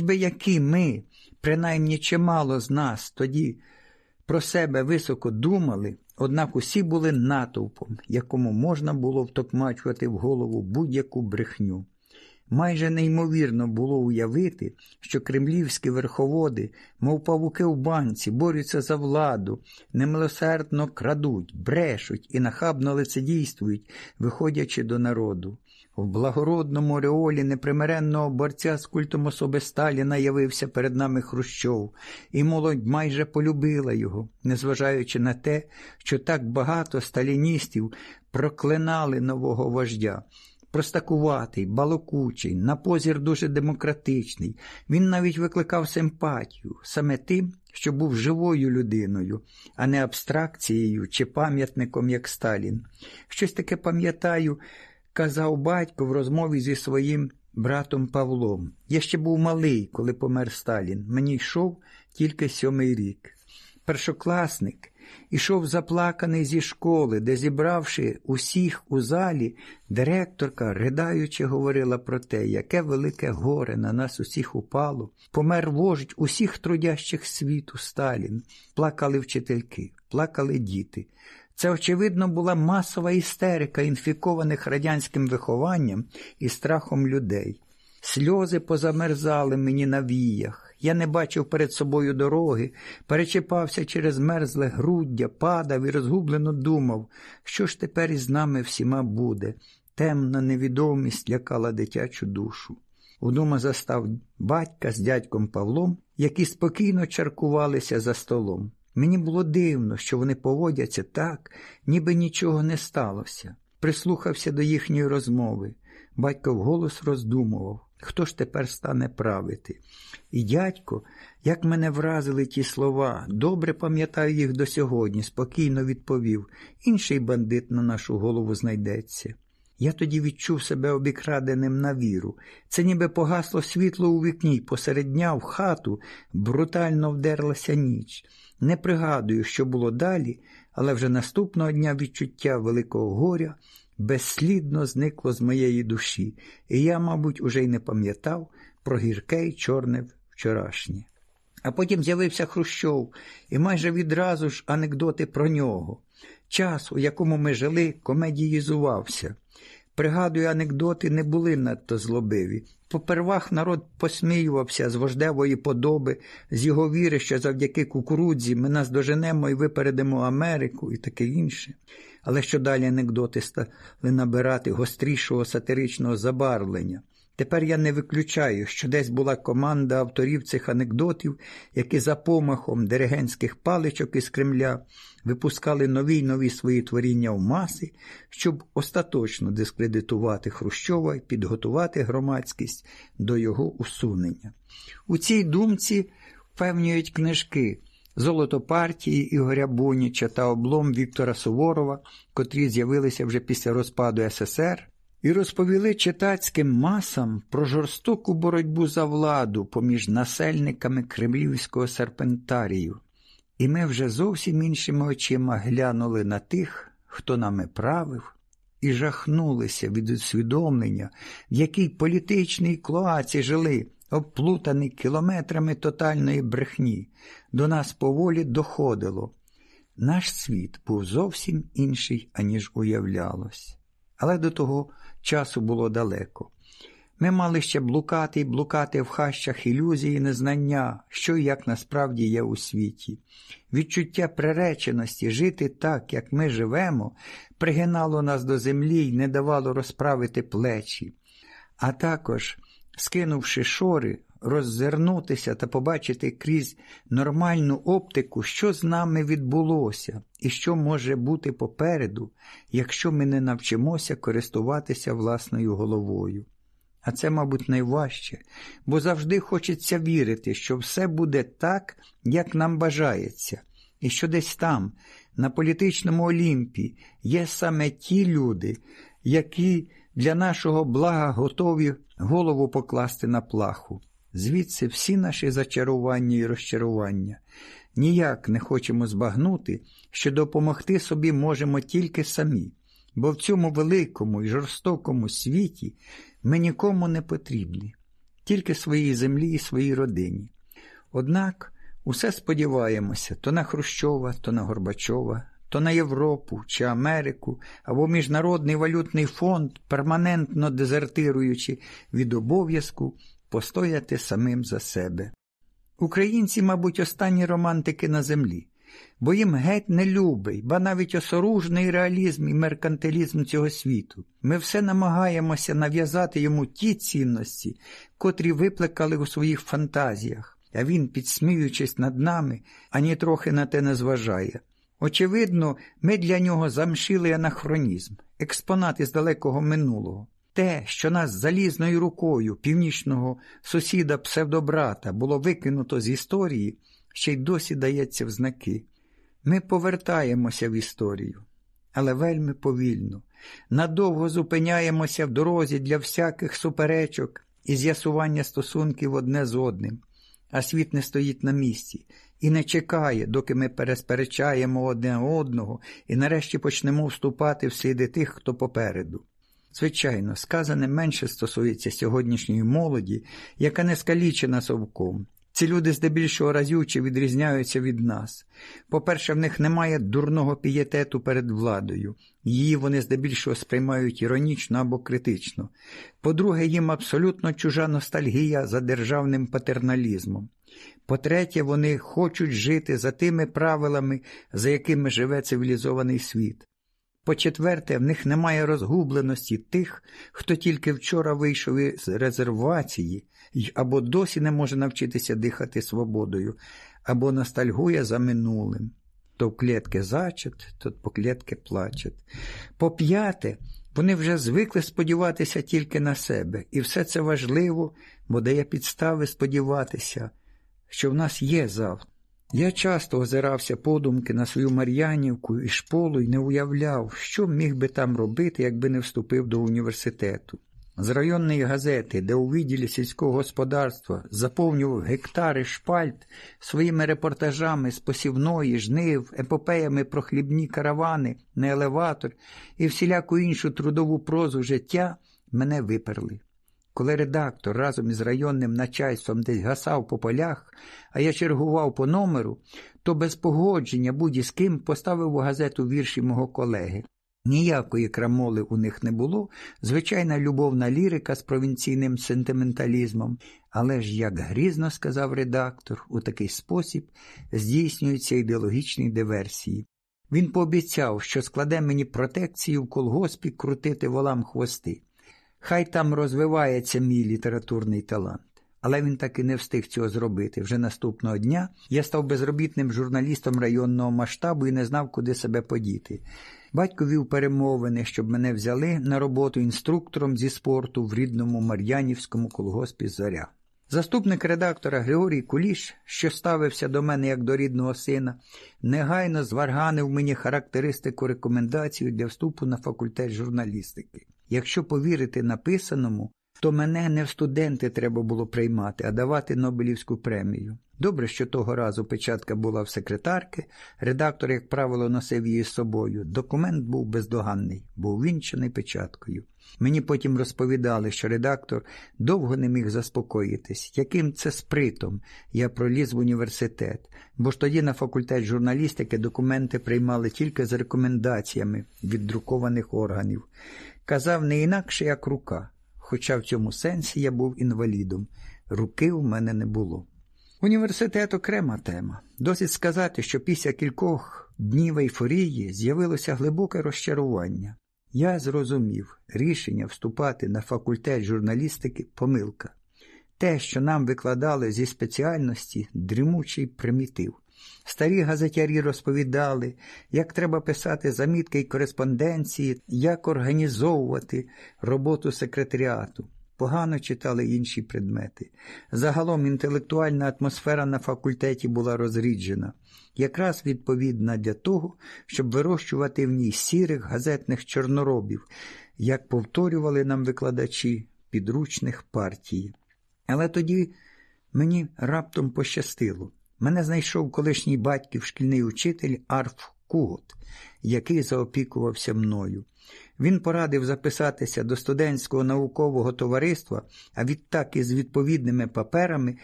би які ми, принаймні чимало з нас тоді про себе високо думали, однак усі були натовпом, якому можна було втокмачувати в голову будь-яку брехню. Майже неймовірно було уявити, що кремлівські верховоди, мов павуки в банці, борються за владу, немилосердно крадуть, брешуть і нахабно лицедійствують, виходячи до народу. В благородному реолі непримиренного борця з культом особи Сталіна явився перед нами Хрущов, і молодь майже полюбила його, незважаючи на те, що так багато сталіністів проклинали нового вождя простакуватий, балокучий, на позір дуже демократичний. Він навіть викликав симпатію саме тим, що був живою людиною, а не абстракцією чи пам'ятником, як Сталін. Щось таке пам'ятаю, казав батько в розмові зі своїм братом Павлом. Я ще був малий, коли помер Сталін. Мені йшов тільки сьомий рік. Першокласник ішов заплаканий зі школи, де, зібравши усіх у залі, директорка, ридаючи, говорила про те, яке велике горе на нас усіх упало, помер вождь усіх трудящих світу Сталін, плакали вчительки, плакали діти. Це, очевидно, була масова істерика інфікованих радянським вихованням і страхом людей. Сльози позамерзали мені на віях. Я не бачив перед собою дороги, перечіпався через мерзле груддя, падав і розгублено думав, що ж тепер із нами всіма буде. Темна невідомість лякала дитячу душу. Удома застав батька з дядьком Павлом, які спокійно чаркувалися за столом. Мені було дивно, що вони поводяться так, ніби нічого не сталося. Прислухався до їхньої розмови. Батько вголос роздумував. Хто ж тепер стане правити? І дядько, як мене вразили ті слова, добре пам'ятаю їх до сьогодні, спокійно відповів інший бандит на нашу голову знайдеться. Я тоді відчув себе обікраденим на віру. Це ніби погасло світло у вікні, посеред дня в хату брутально вдерлася ніч. Не пригадую, що було далі, але вже наступного дня відчуття великого горя безслідно зникло з моєї душі, і я, мабуть, уже й не пам'ятав про гірке й чорне вчорашнє. А потім з'явився Хрущов, і майже відразу ж анекдоти про нього. Час, у якому ми жили, комедіїзувався. Пригадую, анекдоти не були надто злобиві. Попервах народ посміювався з вождевої подоби, з його віри, що завдяки кукурудзі ми нас доженемо і випередимо Америку і таке інше. Але що далі анекдоти стали набирати гострішого сатиричного забарвлення. Тепер я не виключаю, що десь була команда авторів цих анекдотів, які за помахом диригентських паличок із Кремля випускали нові й нові свої творіння в маси, щоб остаточно дискредитувати Хрущова і підготувати громадськість до його усунення. У цій думці впевнюють книжки. Золото партії Ігоря Буніча та облом Віктора Суворова, котрі з'явилися вже після розпаду СССР, і розповіли читацьким масам про жорстоку боротьбу за владу поміж насельниками кремлівського серпентарію. І ми вже зовсім іншими очима глянули на тих, хто нами правив, і жахнулися від усвідомлення, в якій політичній клоаці жили, обплутані кілометрами тотальної брехні. До нас поволі доходило. Наш світ був зовсім інший, аніж уявлялось. Але до того часу було далеко. Ми мали ще блукати і блукати в хащах ілюзії незнання, що і як насправді є у світі. Відчуття приреченості жити так, як ми живемо, пригинало нас до землі і не давало розправити плечі, а також, скинувши шори, роззирнутися та побачити крізь нормальну оптику, що з нами відбулося і що може бути попереду, якщо ми не навчимося користуватися власною головою. А це, мабуть, найважче, бо завжди хочеться вірити, що все буде так, як нам бажається, і що десь там, на політичному Олімпі, є саме ті люди, які для нашого блага готові голову покласти на плаху. Звідси всі наші зачарування і розчарування. Ніяк не хочемо збагнути, що допомогти собі можемо тільки самі, бо в цьому великому і жорстокому світі ми нікому не потрібні. тільки своїй землі і своїй родині. Однак усе сподіваємося то на Хрущова, то на Горбачова, то на Європу чи Америку або Міжнародний валютний фонд, перманентно дезертируючи від обов'язку постояти самим за себе. Українці, мабуть, останні романтики на землі, бо їм геть не любий, ба навіть осоружний реалізм і меркантилізм цього світу. Ми все намагаємося нав'язати йому ті цінності, котрі викликали у своїх фантазіях, а він, підсміючись над нами, ані трохи на те не зважає. Очевидно, ми для нього замшили анахронізм, експонат із далекого минулого. Те, що нас залізною рукою північного сусіда псевдобрата було викинуто з історії, ще й досі дається в знаки. Ми повертаємося в історію, але вельми повільно, надовго зупиняємося в дорозі для всяких суперечок і з'ясування стосунків одне з одним, а світ не стоїть на місці і не чекає, доки ми пересперечаємо одне одного і нарешті почнемо вступати в сліди тих, хто попереду. Звичайно, сказане менше стосується сьогоднішньої молоді, яка не скалічена совком. Ці люди здебільшого разюче відрізняються від нас. По-перше, в них немає дурного пієтету перед владою, її вони здебільшого сприймають іронічно або критично. По-друге, їм абсолютно чужа ностальгія за державним патерналізмом. По-третє, вони хочуть жити за тими правилами, за якими живе цивілізований світ. По-четверте, в них немає розгубленості тих, хто тільки вчора вийшов із резервації або досі не може навчитися дихати свободою, або ностальгує за минулим. То в клітки зачет, то по клітки плачет. По п'яте, вони вже звикли сподіватися тільки на себе, і все це важливо, бо дає підстави сподіватися, що в нас є завтра. Я часто озирався подумки на свою Мар'янівку і шполу і не уявляв, що міг би там робити, якби не вступив до університету. З районної газети, де у відділі сільського господарства заповнював гектари шпальт своїми репортажами з посівної, жнив, епопеями про хлібні каравани, на елеватор і всіляку іншу трудову прозу життя, мене виперли. Коли редактор разом із районним начальством десь гасав по полях, а я чергував по номеру, то без погодження будь-з ким поставив у газету вірші мого колеги. Ніякої крамоли у них не було, звичайна любовна лірика з провінційним сентименталізмом, але ж, як грізно сказав редактор, у такий спосіб здійснюються ідеологічні диверсії. Він пообіцяв, що складе мені протекцію в колгоспі крутити волам хвости. Хай там розвивається мій літературний талант. Але він таки не встиг цього зробити. Вже наступного дня я став безробітним журналістом районного масштабу і не знав, куди себе подіти. Батько вів перемовини, щоб мене взяли на роботу інструктором зі спорту в рідному Мар'янівському колгоспі Зоря. Заступник редактора Григорій Куліш, що ставився до мене як до рідного сина, негайно зварганив мені характеристику рекомендацію для вступу на факультет журналістики. Якщо повірити написаному, то мене не в студенти треба було приймати, а давати Нобелівську премію. Добре, що того разу печатка була в секретарки, редактор, як правило, носив її з собою. Документ був бездоганний, був вінчений печаткою. Мені потім розповідали, що редактор довго не міг заспокоїтись, яким це спритом я проліз в університет, бо ж тоді на факультет журналістики документи приймали тільки з рекомендаціями від друкованих органів. Казав не інакше, як рука, хоча в цьому сенсі я був інвалідом. Руки в мене не було. Університет окрема тема. Досить сказати, що після кількох днів ейфорії з'явилося глибоке розчарування. Я зрозумів рішення вступати на факультет журналістики помилка. Те, що нам викладали зі спеціальності, дрімучий примітив. Старі газетярі розповідали, як треба писати замітки й кореспонденції, як організовувати роботу секретаріату. Погано читали інші предмети. Загалом інтелектуальна атмосфера на факультеті була розріджена, якраз відповідна для того, щоб вирощувати в ній сірих газетних чорноробів, як повторювали нам викладачі підручних партій. Але тоді мені раптом пощастило. Мене знайшов колишній батьків шкільний учитель Арф Кугот, який заопікувався мною. Він порадив записатися до студентського наукового товариства, а відтак із відповідними паперами